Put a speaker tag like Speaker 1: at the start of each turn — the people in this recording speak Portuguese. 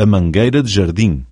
Speaker 1: A mangueira de jardim.